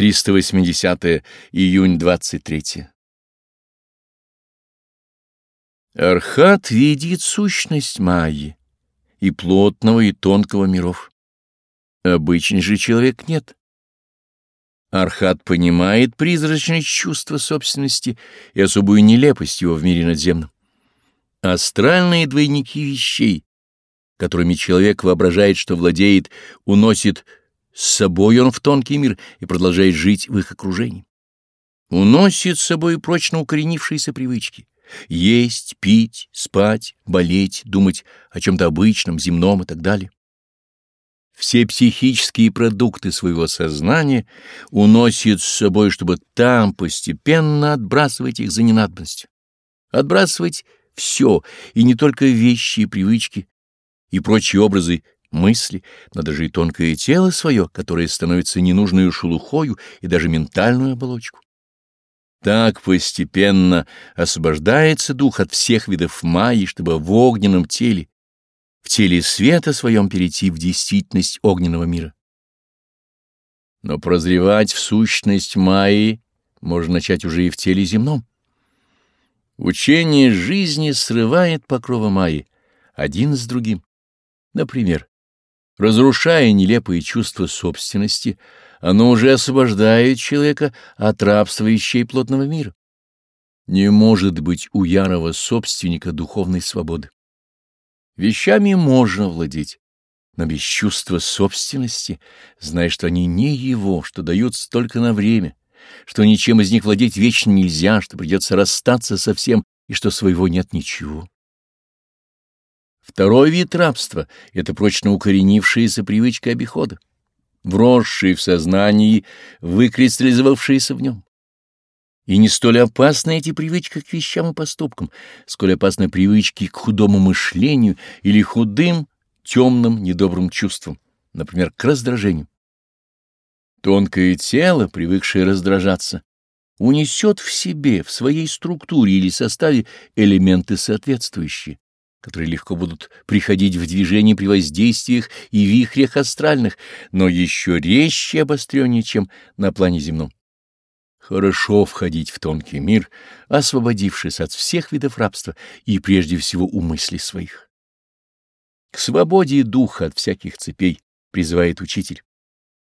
380 июнь 23. Архат видит сущность Майи, и плотного, и тонкого миров. Обычный же человек нет. Архат понимает призрачность чувства собственности и особую нелепость его в мире надземном. Астральные двойники вещей, которыми человек воображает, что владеет, уносит с собой он в тонкий мир и продолжает жить в их окружении. Уносит с собой прочно укоренившиеся привычки — есть, пить, спать, болеть, думать о чем-то обычном, земном и так далее. Все психические продукты своего сознания уносит с собой, чтобы там постепенно отбрасывать их за ненадобностью. Отбрасывать все, и не только вещи и привычки, и прочие образы мысли, но даже и тонкое тело свое, которое становится ненужной шелухою и даже ментальную оболочку. Так постепенно освобождается дух от всех видов майи, чтобы в огненном теле, в теле света своем перейти в действительность огненного мира. Но прозревать в сущность майи можно начать уже и в теле земном. Учение жизни срывает покрова майи, один с другим. Например, Разрушая нелепые чувства собственности, оно уже освобождает человека от рабства вещей плотного мира. Не может быть у ярого собственника духовной свободы. Вещами можно владеть, но без чувства собственности, зная, что они не его, что даются только на время, что ничем из них владеть вечно нельзя, что придется расстаться со всем и что своего нет ничего. Второй вид рабства — это прочно укоренившаяся привычка обихода, вросшие в сознании, выкристаллизовавшиеся в нем. И не столь опасны эти привычки к вещам и поступкам, сколь опасны привычки к худому мышлению или худым, темным, недобрым чувствам, например, к раздражению. Тонкое тело, привыкшее раздражаться, унесет в себе, в своей структуре или составе элементы соответствующие, которые легко будут приходить в движение при воздействиях и вихрях астральных, но еще резче и обостреннее, чем на плане земном. Хорошо входить в тонкий мир, освободившись от всех видов рабства и прежде всего у мыслей своих. К свободе духа от всяких цепей призывает учитель,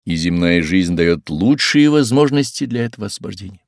и земная жизнь дает лучшие возможности для этого освобождения.